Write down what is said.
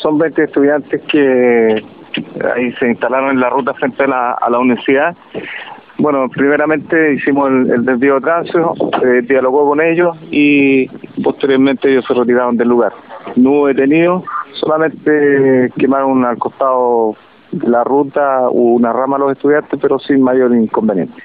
Son 20 estudiantes que ahí se instalaron en la ruta frente a la, universidad. Bueno, primeramente hicimos el, desvío de tránsito, eh, dialogó con ellos y posteriormente ellos se retiraron del lugar. No hubo detenidos, solamente quemaron al costado de la ruta una rama a los estudiantes, pero sin mayor inconveniente.